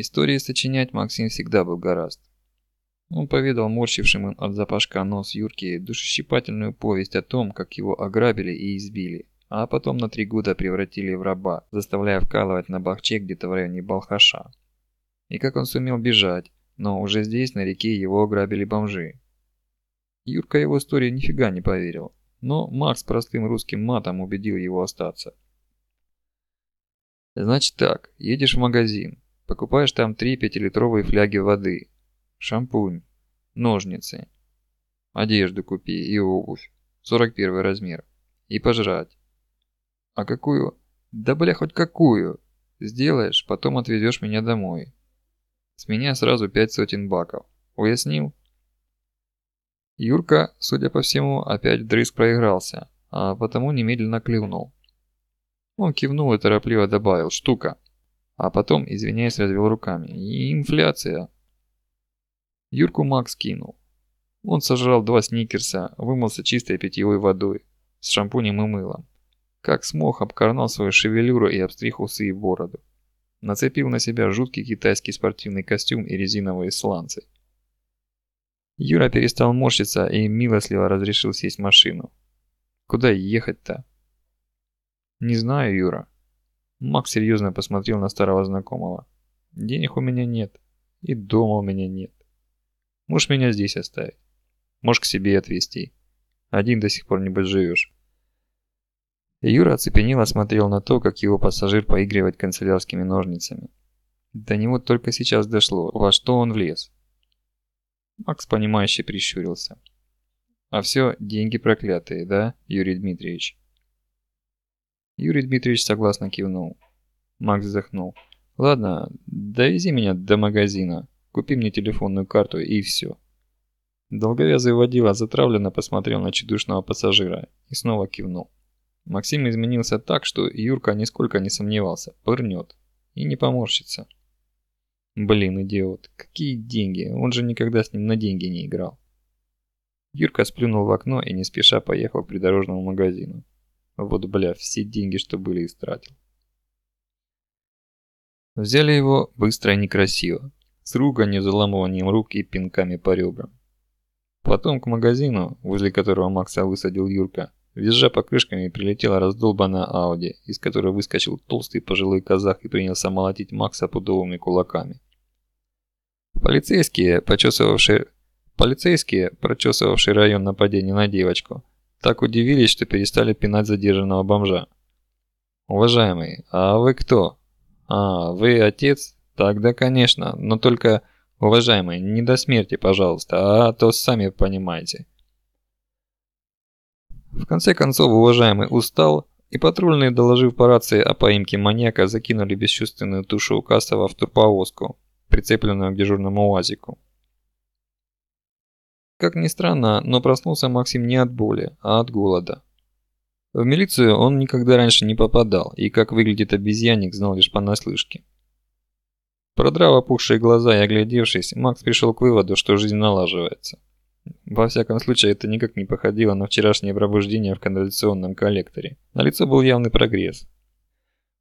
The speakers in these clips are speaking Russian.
Истории сочинять Максим всегда был гораст. Он поведал морщившим от запашка нос Юрки душещипательную повесть о том, как его ограбили и избили, а потом на три года превратили в раба, заставляя вкалывать на бахче где-то в районе Балхаша. И как он сумел бежать, но уже здесь, на реке, его ограбили бомжи. Юрка его истории нифига не поверил, но Макс простым русским матом убедил его остаться. Значит так, едешь в магазин, покупаешь там три пятилитровые фляги воды, шампунь, ножницы, одежду купи и обувь, 41 размер, и пожрать. А какую? Да бля, хоть какую. Сделаешь, потом отвезешь меня домой. С меня сразу пять сотен баков. Уяснил? Юрка, судя по всему, опять вдрызг проигрался, а потому немедленно клюнул. Он кивнул и торопливо добавил «штука», а потом, извиняясь, развел руками. «Инфляция». Юрку Макс кинул. Он сожрал два сникерса, вымылся чистой питьевой водой, с шампунем и мылом. Как смог, обкорнал свою шевелюру и обстриг усы и бороду. Нацепил на себя жуткий китайский спортивный костюм и резиновые сланцы. Юра перестал морщиться и милостливо разрешил сесть в машину. Куда ехать-то? Не знаю, Юра. Макс серьезно посмотрел на старого знакомого. Денег у меня нет. И дома у меня нет. Можешь меня здесь оставить. Можешь к себе отвезти. Один до сих пор небось живешь. Юра оцепенело смотрел на то, как его пассажир поигрывает канцелярскими ножницами. До него только сейчас дошло, во что он влез. Макс, понимающе прищурился. «А все деньги проклятые, да, Юрий Дмитриевич?» Юрий Дмитриевич согласно кивнул. Макс вздохнул. «Ладно, довези меня до магазина, купи мне телефонную карту и все». Долговязый водила затравленно посмотрел на чудушного пассажира и снова кивнул. Максим изменился так, что Юрка нисколько не сомневался, пырнет и не поморщится. Блин, идиот, какие деньги, он же никогда с ним на деньги не играл. Юрка сплюнул в окно и не спеша поехал к придорожному магазину. Вот бля, все деньги, что были, истратил. Взяли его быстро и некрасиво, с руганью, заламыванием рук и пинками по ребрам. Потом к магазину, возле которого Макса высадил Юрка, Визжа покрышками прилетела раздолбанная Ауди, из которой выскочил толстый пожилой казах и принялся молотить Макса пудовыми кулаками. Полицейские, почесывавшие... Полицейские, прочесывавшие район нападения на девочку, так удивились, что перестали пинать задержанного бомжа. «Уважаемый, а вы кто?» «А, вы отец?» «Тогда, конечно, но только, уважаемый, не до смерти, пожалуйста, а то сами понимаете». В конце концов, уважаемый устал, и патрульные, доложив по рации о поимке маньяка, закинули бесчувственную тушу Укасова в турповозку, прицепленную к дежурному УАЗику. Как ни странно, но проснулся Максим не от боли, а от голода. В милицию он никогда раньше не попадал, и как выглядит обезьянник, знал лишь понаслышке. Продрав опухшие глаза и оглядевшись, Макс пришел к выводу, что жизнь налаживается. Во всяком случае, это никак не походило на вчерашнее пробуждение в канализационном коллекторе. На лицо был явный прогресс.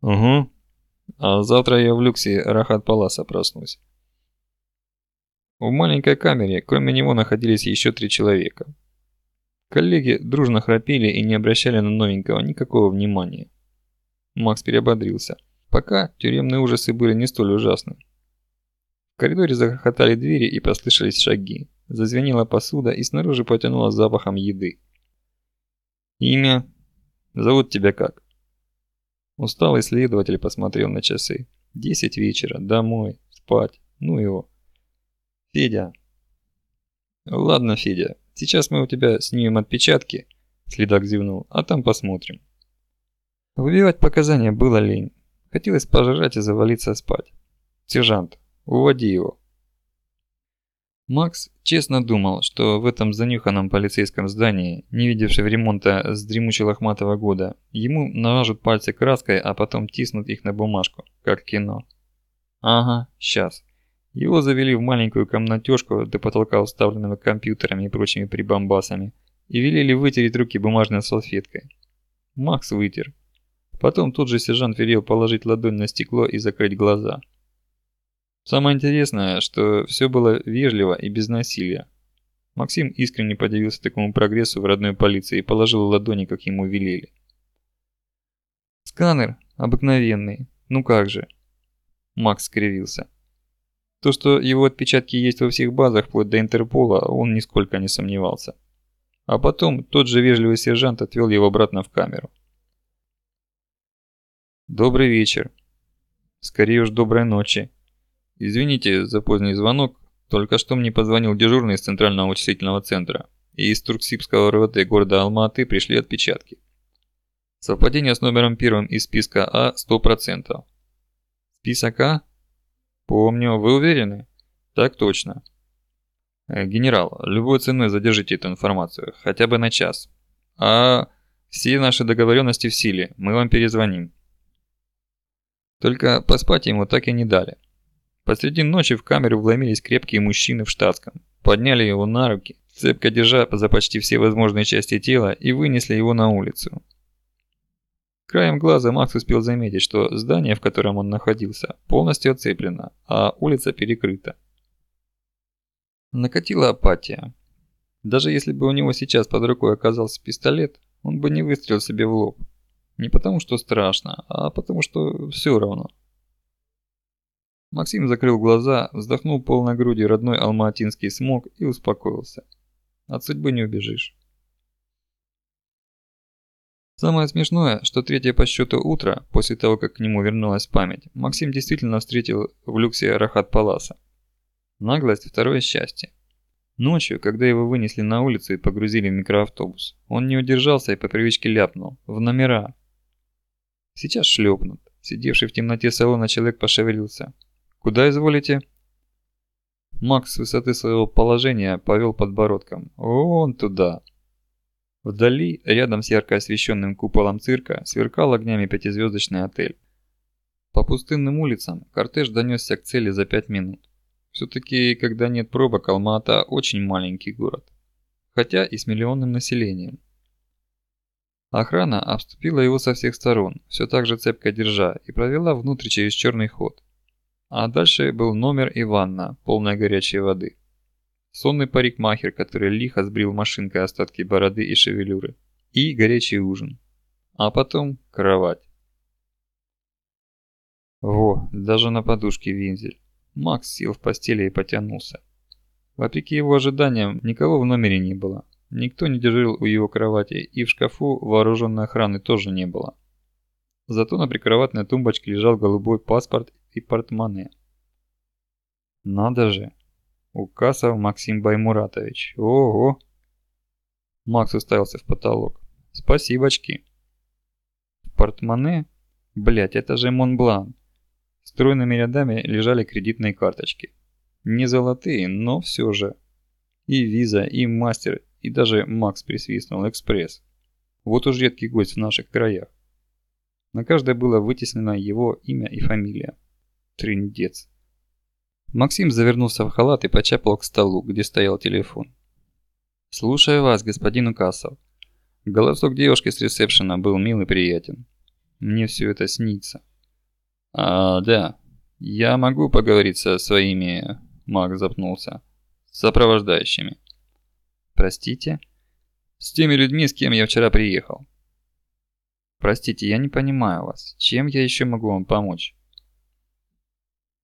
Угу. А завтра я в люксе Рахат Паласа проснусь. В маленькой камере, кроме него, находились еще три человека. Коллеги дружно храпели и не обращали на новенького никакого внимания. Макс переободрился. Пока тюремные ужасы были не столь ужасны. В коридоре захохотали двери и послышались шаги. Зазвенела посуда и снаружи потянуло запахом еды. «Имя? Зовут тебя как?» Усталый следователь посмотрел на часы. «Десять вечера. Домой. Спать. Ну его». «Федя». «Ладно, Федя. Сейчас мы у тебя снимем отпечатки». Следак зевнул. «А там посмотрим». Выбивать показания было лень. Хотелось пожрать и завалиться спать. «Сержант, уводи его». Макс честно думал, что в этом занюханном полицейском здании, не видевшем ремонта с дремучего лохматого года, ему навяжут пальцы краской, а потом тиснут их на бумажку, как кино. Ага, сейчас. Его завели в маленькую комнатёшку до потолка уставленного компьютерами и прочими прибамбасами и велели вытереть руки бумажной салфеткой. Макс вытер. Потом тот же сержант велел положить ладонь на стекло и закрыть глаза. Самое интересное, что все было вежливо и без насилия. Максим искренне подивился такому прогрессу в родной полиции и положил ладони, как ему велели. «Сканер обыкновенный, ну как же?» Макс скривился. То, что его отпечатки есть во всех базах, вплоть до Интерпола, он нисколько не сомневался. А потом тот же вежливый сержант отвел его обратно в камеру. «Добрый вечер. Скорее уж доброй ночи. Извините за поздний звонок, только что мне позвонил дежурный из Центрального вычислительного центра, и из Турксибского РВТ города Алма-Аты пришли отпечатки. Совпадение с номером первым из списка А 100%. Список А? Помню, вы уверены? Так точно. Э, генерал, любой ценой задержите эту информацию, хотя бы на час. А все наши договоренности в силе, мы вам перезвоним. Только поспать ему так и не дали. Посреди ночи в камеру вломились крепкие мужчины в штатском, подняли его на руки, цепко держа за почти все возможные части тела и вынесли его на улицу. Краем глаза Макс успел заметить, что здание, в котором он находился, полностью оцеплено, а улица перекрыта. Накатила апатия. Даже если бы у него сейчас под рукой оказался пистолет, он бы не выстрелил себе в лоб. Не потому что страшно, а потому что все равно. Максим закрыл глаза, вздохнул полной грудью родной алматинский смог и успокоился. От судьбы не убежишь. Самое смешное, что третье по счету утро, после того, как к нему вернулась память, Максим действительно встретил в люксе Рахат Паласа. Наглость – второе счастье. Ночью, когда его вынесли на улицу и погрузили в микроавтобус, он не удержался и по привычке ляпнул – в номера. Сейчас шлепнут. Сидевший в темноте салона человек пошевелился. «Куда изволите?» Макс с высоты своего положения повел подбородком. «Вон туда!» Вдали, рядом с ярко освещенным куполом цирка, сверкал огнями пятизвездочный отель. По пустынным улицам кортеж донесся к цели за пять минут. Все-таки, когда нет пробок, Алма-Ата очень маленький город. Хотя и с миллионным населением. Охрана обступила его со всех сторон, все так же цепко держа, и провела внутрь через черный ход. А дальше был номер и ванна, полная горячей воды. Сонный парикмахер, который лихо сбрил машинкой остатки бороды и шевелюры. И горячий ужин. А потом кровать. Во, даже на подушке винзель. Макс сел в постели и потянулся. Вопреки его ожиданиям, никого в номере не было. Никто не дежурил у его кровати, и в шкафу вооруженной охраны тоже не было. Зато на прикроватной тумбочке лежал голубой паспорт и портмоне. Надо же. Укасов Максим Баймуратович. Ого! Макс уставился в потолок. Спасибочки. В портмоне? Блять, это же Монблан. Стройными рядами лежали кредитные карточки. Не золотые, но все же. И виза, и мастер, и даже Макс присвистнул экспресс. Вот уж редкий гость в наших краях. На каждой было вытеснено его имя и фамилия. Триндец. Максим завернулся в халат и почапал к столу, где стоял телефон. «Слушаю вас, господин Укасов». Голосок девушки с ресепшена был мил и приятен. «Мне все это снится». «А, да. Я могу поговорить со своими...» Мак запнулся. «Сопровождающими». Простите? С теми людьми, с кем я вчера приехал. Простите, я не понимаю вас. Чем я еще могу вам помочь?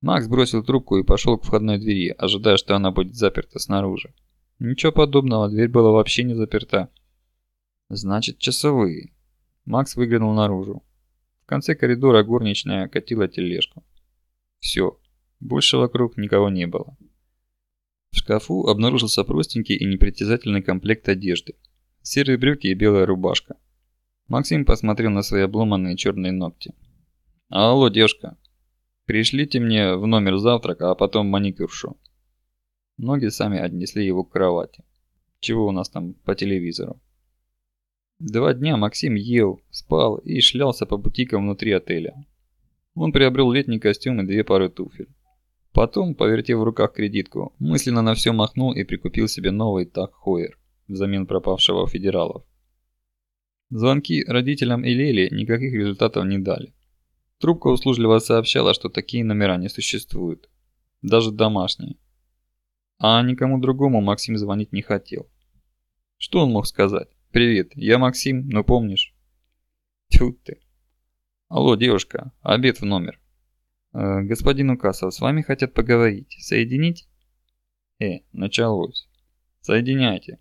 Макс бросил трубку и пошел к входной двери, ожидая, что она будет заперта снаружи. Ничего подобного, дверь была вообще не заперта. Значит, часовые. Макс выглянул наружу. В конце коридора горничная катила тележку. Все, больше вокруг никого не было. В шкафу обнаружился простенький и непритязательный комплект одежды. Серые брюки и белая рубашка. Максим посмотрел на свои обломанные черные ногти. «Алло, девушка, пришлите мне в номер завтрака, а потом маникюршу». Ноги сами отнесли его к кровати. Чего у нас там по телевизору? Два дня Максим ел, спал и шлялся по бутикам внутри отеля. Он приобрел летний костюм и две пары туфель. Потом, повертев в руках кредитку, мысленно на все махнул и прикупил себе новый так Хойер взамен пропавшего федералов. Звонки родителям и Лели никаких результатов не дали. Трубка услужливо сообщала, что такие номера не существуют. Даже домашние. А никому другому Максим звонить не хотел. Что он мог сказать? «Привет, я Максим, ну помнишь?» Тьфу ты. Алло, девушка, обед в номер. Э, господин Укасов, с вами хотят поговорить. Соединить? Э, началось. Соединяйте.